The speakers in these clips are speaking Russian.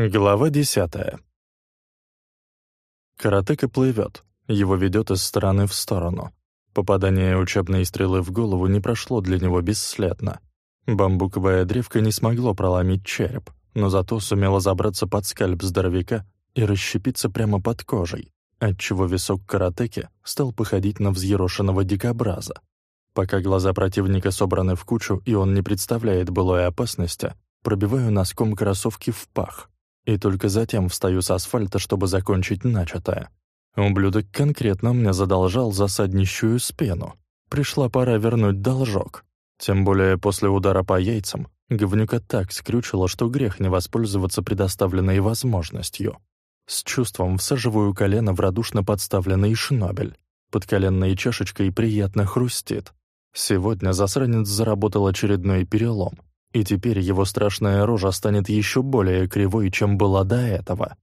Глава десятая. Каратека плывет, его ведет из стороны в сторону. Попадание учебной стрелы в голову не прошло для него бесследно. Бамбуковая древка не смогло проломить череп, но зато сумела забраться под скальп здоровяка и расщепиться прямо под кожей, отчего висок каратеки стал походить на взъерошенного дикобраза. Пока глаза противника собраны в кучу и он не представляет былой опасности, пробиваю носком кроссовки в пах — и только затем встаю с асфальта, чтобы закончить начатое. Ублюдок конкретно мне задолжал засаднищую спину. Пришла пора вернуть должок. Тем более после удара по яйцам говнюка так скрючило, что грех не воспользоваться предоставленной возможностью. С чувством всаживаю колено в радушно подставленный шнобель. Под коленной чашечкой приятно хрустит. Сегодня засранец заработал очередной перелом и теперь его страшная рожа станет еще более кривой, чем была до этого.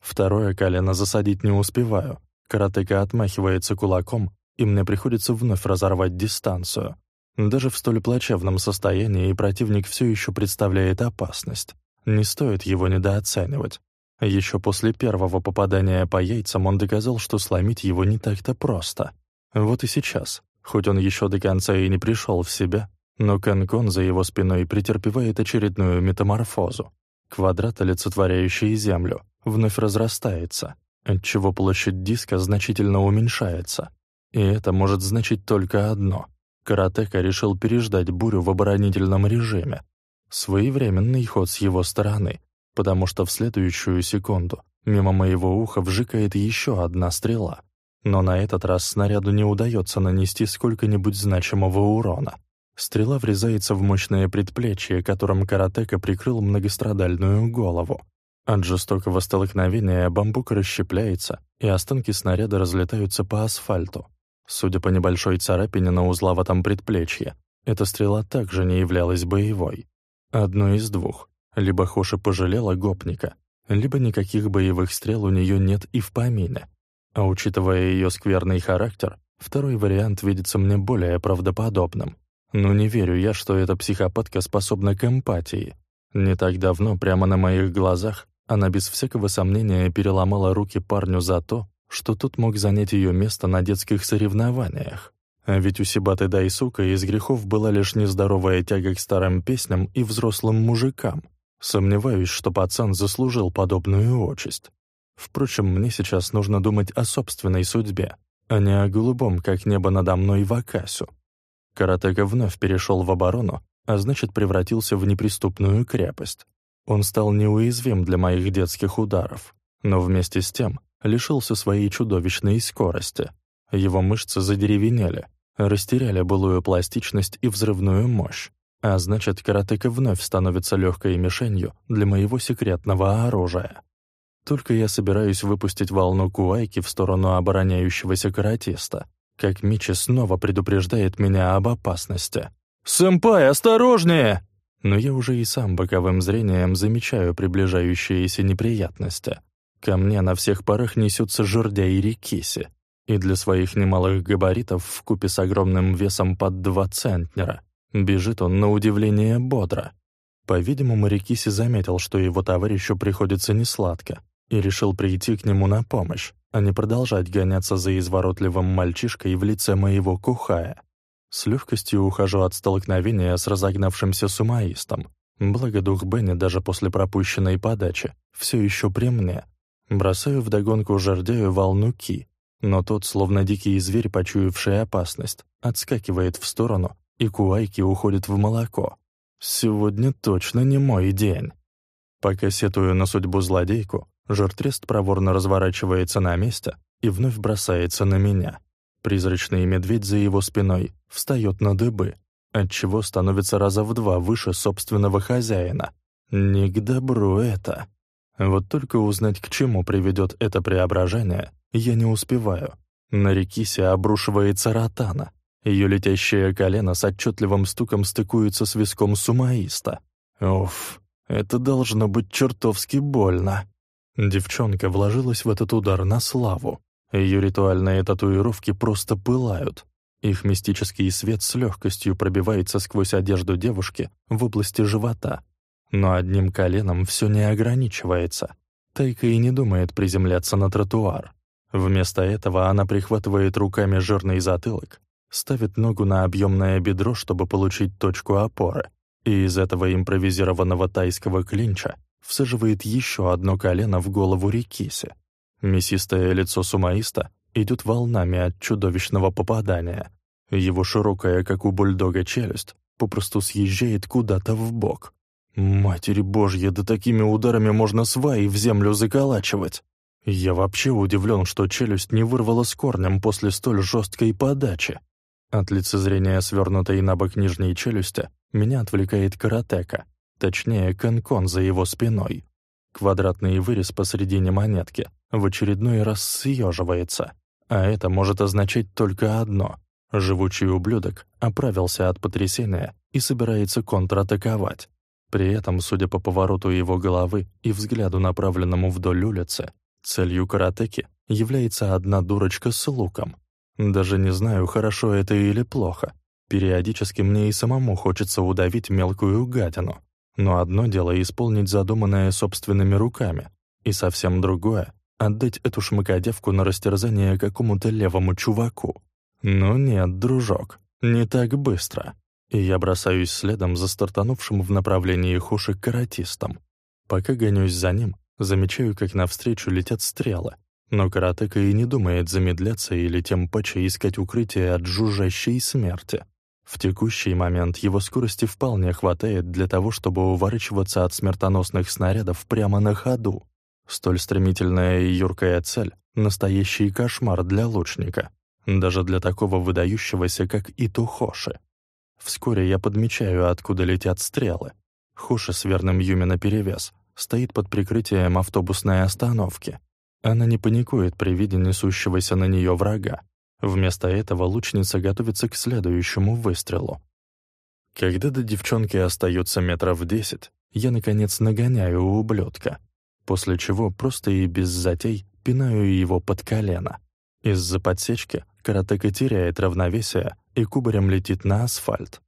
Второе колено засадить не успеваю. Каратека отмахивается кулаком, и мне приходится вновь разорвать дистанцию. Даже в столь плачевном состоянии противник все еще представляет опасность. Не стоит его недооценивать. Еще после первого попадания по яйцам он доказал, что сломить его не так-то просто. Вот и сейчас, хоть он еще до конца и не пришел в себя, но Канкон за его спиной претерпевает очередную метаморфозу. Квадрат, олицетворяющий Землю, вновь разрастается, отчего площадь диска значительно уменьшается. И это может значить только одно. Каратека решил переждать бурю в оборонительном режиме. Своевременный ход с его стороны, потому что в следующую секунду мимо моего уха вжикает еще одна стрела. Но на этот раз снаряду не удается нанести сколько-нибудь значимого урона. Стрела врезается в мощное предплечье, которым каратека прикрыл многострадальную голову. От жестокого столкновения бамбук расщепляется, и останки снаряда разлетаются по асфальту. Судя по небольшой царапине на узловатом предплечье, эта стрела также не являлась боевой. Одно из двух. Либо Хоши пожалела гопника, либо никаких боевых стрел у нее нет и в помине. А учитывая ее скверный характер, второй вариант видится мне более правдоподобным. Но не верю я, что эта психопатка способна к эмпатии. Не так давно, прямо на моих глазах, она без всякого сомнения переломала руки парню за то, что тот мог занять ее место на детских соревнованиях. А ведь у Сибаты Дайсука из грехов была лишь нездоровая тяга к старым песням и взрослым мужикам. Сомневаюсь, что пацан заслужил подобную участь. Впрочем, мне сейчас нужно думать о собственной судьбе, а не о голубом, как небо надо мной, Вакасю. Каратека вновь перешел в оборону, а значит, превратился в неприступную крепость. Он стал неуязвим для моих детских ударов, но вместе с тем лишился своей чудовищной скорости. Его мышцы задеревенели, растеряли былую пластичность и взрывную мощь, а значит, каратека вновь становится легкой мишенью для моего секретного оружия. Только я собираюсь выпустить волну куайки в сторону обороняющегося каратиста, как Мичи снова предупреждает меня об опасности. «Сэмпай, осторожнее!» Но я уже и сам боковым зрением замечаю приближающиеся неприятности. Ко мне на всех парах несется жердя и рекиси, и для своих немалых габаритов в купе с огромным весом под два центнера бежит он на удивление бодро. По-видимому, Рикиси заметил, что его товарищу приходится несладко, и решил прийти к нему на помощь а не продолжать гоняться за изворотливым мальчишкой в лице моего кухая. С легкостью ухожу от столкновения с разогнавшимся сумаистом. Благо дух Бенни даже после пропущенной подачи все еще при мне. Бросаю вдогонку жердяю волну ки, но тот, словно дикий зверь, почуявший опасность, отскакивает в сторону, и куайки уходит в молоко. Сегодня точно не мой день. Пока сетую на судьбу злодейку, Жертрест проворно разворачивается на месте и вновь бросается на меня. Призрачный медведь за его спиной встает на дыбы, отчего становится раза в два выше собственного хозяина. Не к добру это. Вот только узнать, к чему приведет это преображение, я не успеваю. На рекисе обрушивается ротана. Ее летящее колено с отчетливым стуком стыкуется с виском сумаиста. Уф, это должно быть чертовски больно. Девчонка вложилась в этот удар на славу. Ее ритуальные татуировки просто пылают. Их мистический свет с легкостью пробивается сквозь одежду девушки в области живота. Но одним коленом все не ограничивается. Тайка и не думает приземляться на тротуар. Вместо этого она прихватывает руками жирный затылок, ставит ногу на объемное бедро, чтобы получить точку опоры, и из этого импровизированного тайского клинча всаживает еще одно колено в голову Рикиси. Мясистое лицо сумаиста идет волнами от чудовищного попадания. Его широкая, как у бульдога, челюсть попросту съезжает куда-то в бок. Матери Божья, да такими ударами можно сваи в землю заколачивать. Я вообще удивлен, что челюсть не вырвала с корнем после столь жесткой подачи. От лицезрения свернутой на бок нижней челюсти меня отвлекает каратека, точнее, конкон за его спиной. Квадратный вырез посредине монетки в очередной раз съеживается, а это может означать только одно — живучий ублюдок оправился от потрясения и собирается контратаковать. При этом, судя по повороту его головы и взгляду, направленному вдоль улицы, целью каратеки является одна дурочка с луком. Даже не знаю, хорошо это или плохо. Периодически мне и самому хочется удавить мелкую гадину. Но одно дело исполнить задуманное собственными руками, и совсем другое — отдать эту шмакодевку на растерзание какому-то левому чуваку. Ну нет, дружок, не так быстро и я бросаюсь следом за стартанувшим в направлении Хуши каратистом. Пока гонюсь за ним, замечаю, как навстречу летят стрелы, но каратека и не думает замедляться или тем паче искать укрытие от жужжащей смерти. В текущий момент его скорости вполне хватает для того, чтобы уворачиваться от смертоносных снарядов прямо на ходу. Столь стремительная и юркая цель — настоящий кошмар для лучника, даже для такого выдающегося, как Итухоши. Вскоре я подмечаю, откуда летят стрелы. Хуша с верным Юми наперевес стоит под прикрытием автобусной остановки. Она не паникует при виде несущегося на нее врага. Вместо этого лучница готовится к следующему выстрелу. Когда до девчонки остается метров десять, я, наконец, нагоняю ублюдка, после чего просто и без затей пинаю его под колено. Из-за подсечки каратека теряет равновесие и кубарем летит на асфальт.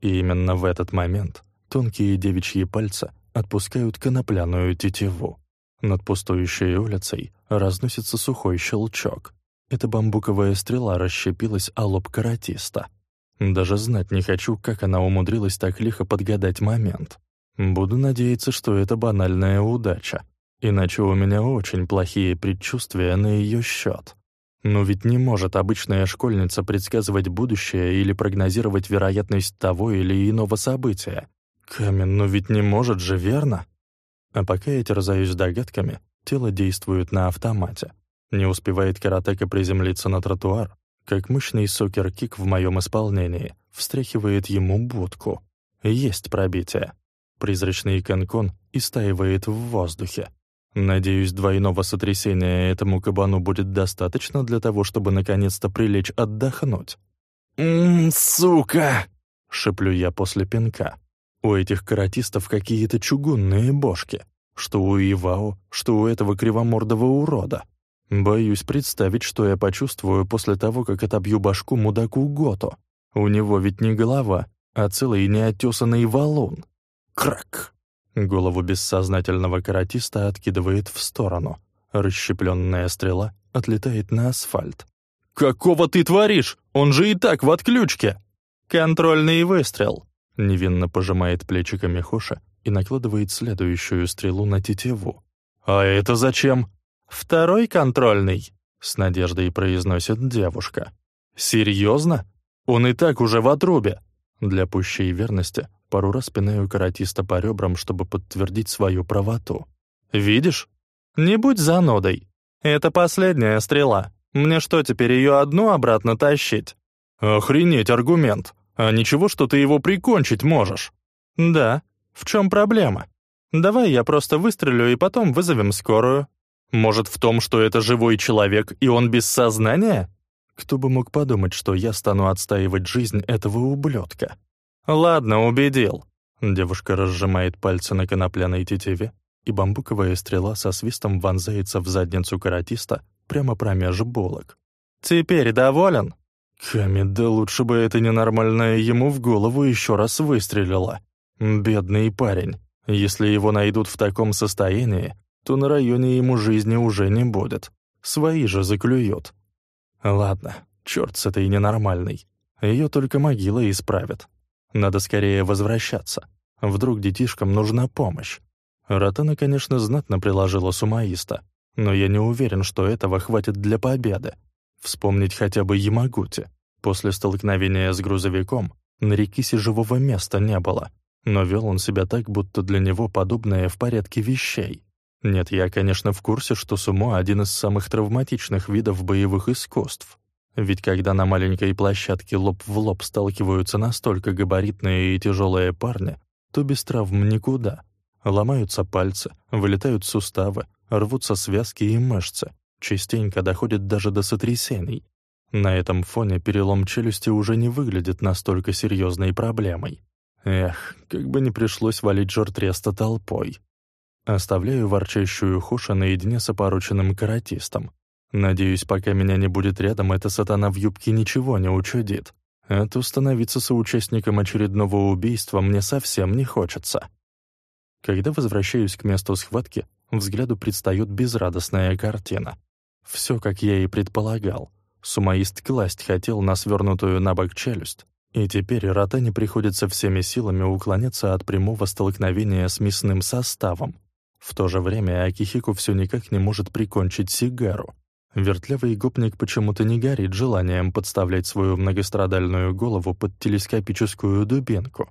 И именно в этот момент тонкие девичьи пальцы отпускают конопляную тетиву. Над пустующей улицей разносится сухой щелчок. Эта бамбуковая стрела расщепилась о лоб каратиста. Даже знать не хочу, как она умудрилась так лихо подгадать момент. Буду надеяться, что это банальная удача. Иначе у меня очень плохие предчувствия на ее счет. Но ведь не может обычная школьница предсказывать будущее или прогнозировать вероятность того или иного события. Камен, ну ведь не может же, верно? А пока я терзаюсь догадками, тело действует на автомате. Не успевает каратека приземлиться на тротуар, как мощный сокер-кик в моем исполнении встряхивает ему будку. Есть пробитие. Призрачный конкон истаивает в воздухе. Надеюсь, двойного сотрясения этому кабану будет достаточно для того, чтобы наконец-то прилечь отдохнуть. «Ммм, сука!» — шеплю я после пинка. У этих каратистов какие-то чугунные бошки. Что у Ивао, что у этого кривомордого урода. Боюсь представить, что я почувствую после того, как отобью башку мудаку Гото. У него ведь не голова, а целый неотесанный валун. Крак! Голову бессознательного каратиста откидывает в сторону. Расщепленная стрела отлетает на асфальт. «Какого ты творишь? Он же и так в отключке!» «Контрольный выстрел!» Невинно пожимает плечиками Хоша и накладывает следующую стрелу на тетиву. «А это зачем?» «Второй контрольный!» С надеждой произносит девушка. «Серьезно? Он и так уже в отрубе!» Для пущей верности Пару раз пинаю каратиста по ребрам, чтобы подтвердить свою правоту. «Видишь? Не будь занудой. Это последняя стрела. Мне что, теперь ее одну обратно тащить?» «Охренеть аргумент. А ничего, что ты его прикончить можешь?» «Да. В чем проблема? Давай я просто выстрелю и потом вызовем скорую. Может, в том, что это живой человек, и он без сознания?» Кто бы мог подумать, что я стану отстаивать жизнь этого ублюдка? «Ладно, убедил». Девушка разжимает пальцы на конопляной тетиве, и бамбуковая стрела со свистом вонзается в задницу каратиста прямо промеж булок. «Теперь доволен?» Ками, да лучше бы это ненормальное ему в голову еще раз выстрелило. Бедный парень. Если его найдут в таком состоянии, то на районе ему жизни уже не будет. Свои же заклюют. Ладно, черт с этой ненормальной. Ее только могила исправит. Надо скорее возвращаться. Вдруг детишкам нужна помощь. Ротана, конечно, знатно приложила сумаиста, но я не уверен, что этого хватит для победы. Вспомнить хотя бы Ямагути. После столкновения с грузовиком на Рикисе живого места не было, но вел он себя так, будто для него подобное в порядке вещей. Нет, я, конечно, в курсе, что сумо — один из самых травматичных видов боевых искусств. Ведь когда на маленькой площадке лоб в лоб сталкиваются настолько габаритные и тяжелые парни, то без травм никуда. Ломаются пальцы, вылетают суставы, рвутся связки и мышцы, частенько доходит даже до сотрясений. На этом фоне перелом челюсти уже не выглядит настолько серьезной проблемой. Эх, как бы не пришлось валить жертреста толпой. Оставляю ворчащую Хуша наедине с опороченным каратистом. Надеюсь, пока меня не будет рядом, эта сатана в юбке ничего не учудит. А то становиться соучастником очередного убийства мне совсем не хочется. Когда возвращаюсь к месту схватки, взгляду предстает безрадостная картина. Все, как я и предполагал. Сумаист класть хотел на свернутую на бок челюсть, и теперь Ротане приходится всеми силами уклоняться от прямого столкновения с мясным составом. В то же время Акихику все никак не может прикончить сигару. Вертлявый гопник почему-то не горит желанием подставлять свою многострадальную голову под телескопическую дубинку.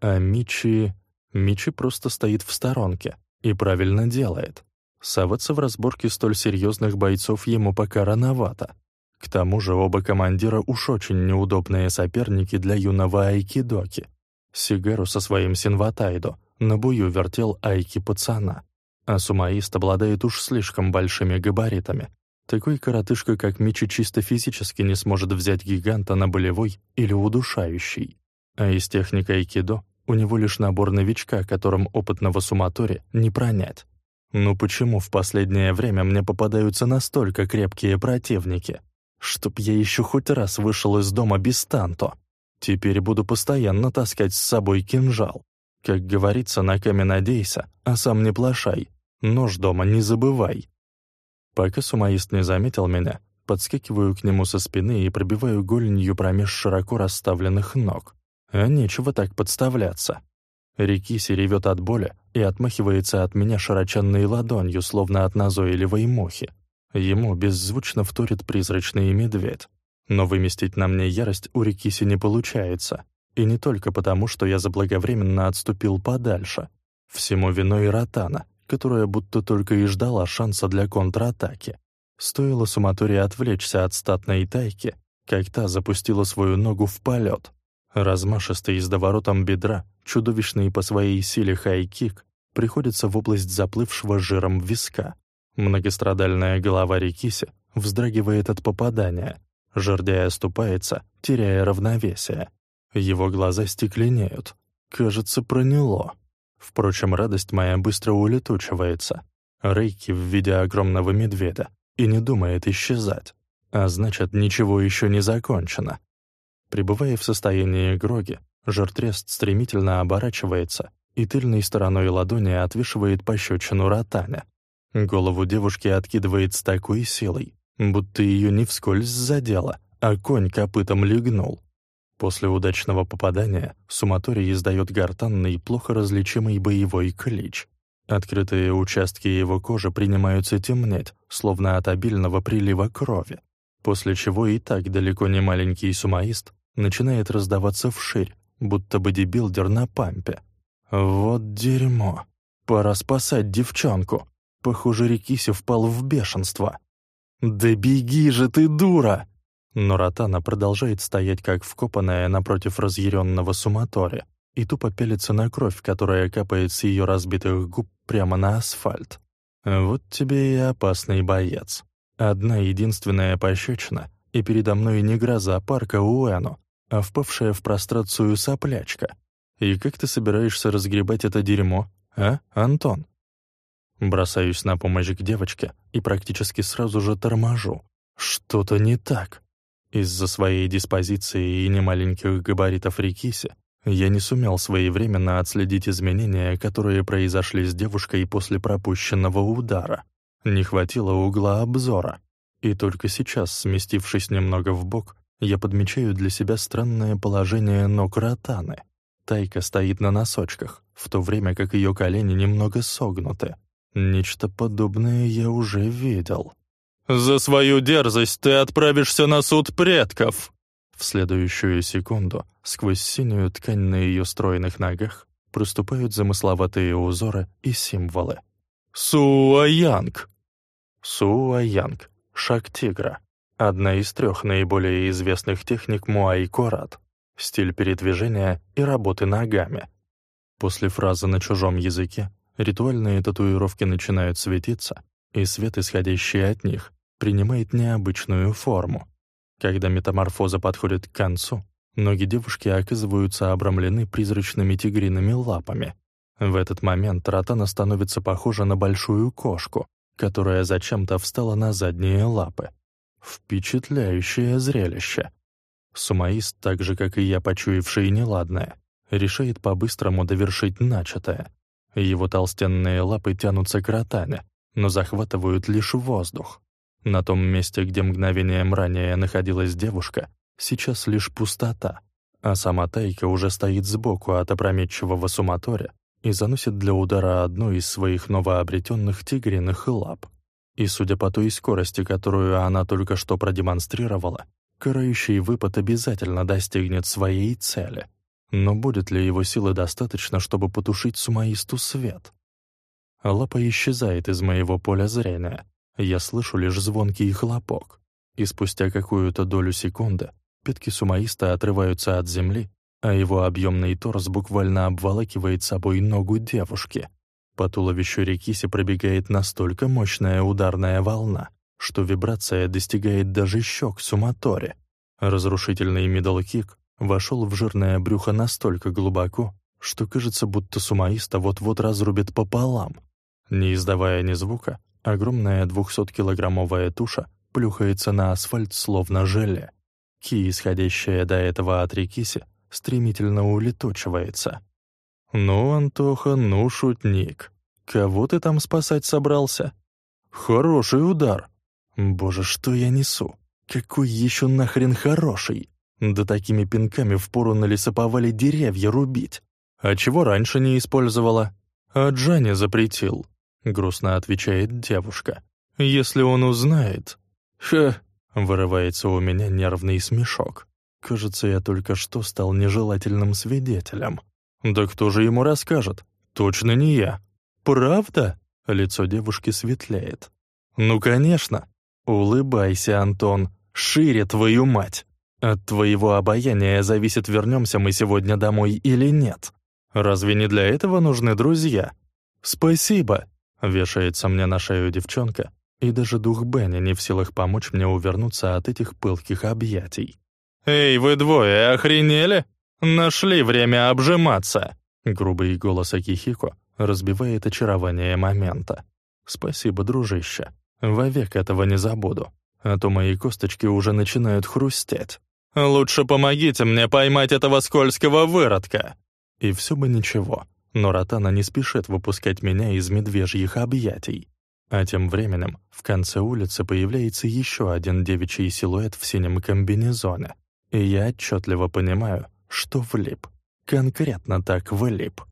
А Мичи... Мичи просто стоит в сторонке и правильно делает. Соваться в разборке столь серьезных бойцов ему пока рановато. К тому же оба командира уж очень неудобные соперники для юного айкидоки. Сигару со своим синватайдо на бую вертел айки пацана, а сумаист обладает уж слишком большими габаритами. Такой коротышка, как Мичи, чисто физически не сможет взять гиганта на болевой или удушающий. А из техники айкидо у него лишь набор новичка, которым опытного суматори не пронять. Ну почему в последнее время мне попадаются настолько крепкие противники? Чтоб я еще хоть раз вышел из дома без танто. Теперь буду постоянно таскать с собой кинжал. Как говорится, на камень надейся, а сам не плашай. Нож дома не забывай. Пока сумаист не заметил меня, подскакиваю к нему со спины и пробиваю голенью промеж широко расставленных ног. А нечего так подставляться. Рикиси ревет от боли и отмахивается от меня широченной ладонью, словно от назойливой мухи. Ему беззвучно вторит призрачный медведь. Но выместить на мне ярость у Рикиси не получается. И не только потому, что я заблаговременно отступил подальше. Всему виной Ротана, которая будто только и ждала шанса для контратаки. Стоило суматуре отвлечься от статной тайки, как та запустила свою ногу в полет. Размашистый с доворотом бедра, чудовищный по своей силе хай-кик, приходится в область заплывшего жиром виска, Многострадальная голова Рикиси вздрагивает от попадания. Жердяй оступается, теряя равновесие. Его глаза стекленеют. Кажется, проняло. Впрочем, радость моя быстро улетучивается. Рейки в виде огромного медведя и не думает исчезать. А значит, ничего еще не закончено. Пребывая в состоянии гроги, жертрест стремительно оборачивается и тыльной стороной ладони отвешивает пощечину ротаня. Голову девушки откидывает с такой силой, будто ее не вскользь задело, а конь копытом легнул. После удачного попадания Суматори издает гортанный, плохо различимый боевой клич. Открытые участки его кожи принимаются темнеть, словно от обильного прилива крови, после чего и так далеко не маленький сумаист начинает раздаваться вширь, будто бодибилдер на пампе. «Вот дерьмо! Пора спасать девчонку!» Похоже, Рикиси впал в бешенство. «Да беги же ты, дура!» Но Ротана продолжает стоять как вкопанная напротив разъяренного Суматори и тупо пелится на кровь, которая капает с ее разбитых губ прямо на асфальт. Вот тебе и опасный боец. Одна единственная пощечина, и передо мной не гроза парка Уэну, а впавшая в прострацию соплячка. И как ты собираешься разгребать это дерьмо, а, Антон? Бросаюсь на помощь к девочке и практически сразу же торможу. Что-то не так. Из-за своей диспозиции и немаленьких габаритов Рикиси Я не сумел своевременно отследить изменения, которые произошли с девушкой после пропущенного удара. Не хватило угла обзора. И только сейчас, сместившись немного в бок, я подмечаю для себя странное положение ног Ротаны. Тайка стоит на носочках, в то время как ее колени немного согнуты. Нечто подобное я уже видел. «За свою дерзость ты отправишься на суд предков!» В следующую секунду сквозь синюю ткань на ее стройных ногах проступают замысловатые узоры и символы. Суаянг. Суаянг — шаг тигра. Одна из трех наиболее известных техник муай-корат. Стиль передвижения и работы ногами. После фразы на чужом языке ритуальные татуировки начинают светиться, и свет, исходящий от них, принимает необычную форму. Когда метаморфоза подходит к концу, ноги девушки оказываются обрамлены призрачными тигриными лапами. В этот момент Ротана становится похожа на большую кошку, которая зачем-то встала на задние лапы. Впечатляющее зрелище. Сумаист, так же, как и я, почуявший неладное, решает по-быстрому довершить начатое. Его толстенные лапы тянутся к ротане, но захватывают лишь воздух. На том месте, где мгновением ранее находилась девушка, сейчас лишь пустота, а сама Тайка уже стоит сбоку от опрометчивого суматоря и заносит для удара одну из своих новообретенных тигриных лап. И судя по той скорости, которую она только что продемонстрировала, карающий выпад обязательно достигнет своей цели. Но будет ли его силы достаточно, чтобы потушить сумаисту свет? Лапа исчезает из моего поля зрения, я слышу лишь звонкий хлопок, и спустя какую-то долю секунды пятки сумаиста отрываются от земли, а его объемный торс буквально обволакивает собой ногу девушки. По туловищу Рекиси пробегает настолько мощная ударная волна, что вибрация достигает даже щек сумотори. Разрушительный мидл-кик вошел в жирное брюхо настолько глубоко, что кажется, будто сумоиста вот-вот разрубит пополам. Не издавая ни звука, Огромная двухсоткилограммовая туша плюхается на асфальт словно желе. Ки, исходящая до этого от рикиси, стремительно улетучивается. «Ну, Антоха, ну, шутник. Кого ты там спасать собрался?» «Хороший удар!» «Боже, что я несу? Какой еще нахрен хороший? Да такими пинками впору на лесоповале деревья рубить. А чего раньше не использовала?» «А Джани запретил. — грустно отвечает девушка. «Если он узнает...» «Ха!» — вырывается у меня нервный смешок. «Кажется, я только что стал нежелательным свидетелем. Да кто же ему расскажет? Точно не я. Правда?» Лицо девушки светлеет. «Ну, конечно. Улыбайся, Антон. Шире твою мать. От твоего обаяния зависит, вернемся мы сегодня домой или нет. Разве не для этого нужны друзья? Спасибо!» Вешается мне на шею девчонка, и даже дух Бенни не в силах помочь мне увернуться от этих пылких объятий. «Эй, вы двое, охренели? Нашли время обжиматься!» Грубый голос Акихико разбивает очарование момента. «Спасибо, дружище. Вовек этого не забуду, а то мои косточки уже начинают хрустеть. Лучше помогите мне поймать этого скользкого выродка!» И все бы ничего, но Ротана не спешит выпускать меня из медвежьих объятий. А тем временем в конце улицы появляется еще один девичий силуэт в синем комбинезоне, и я отчетливо понимаю, что влип. Конкретно так влип.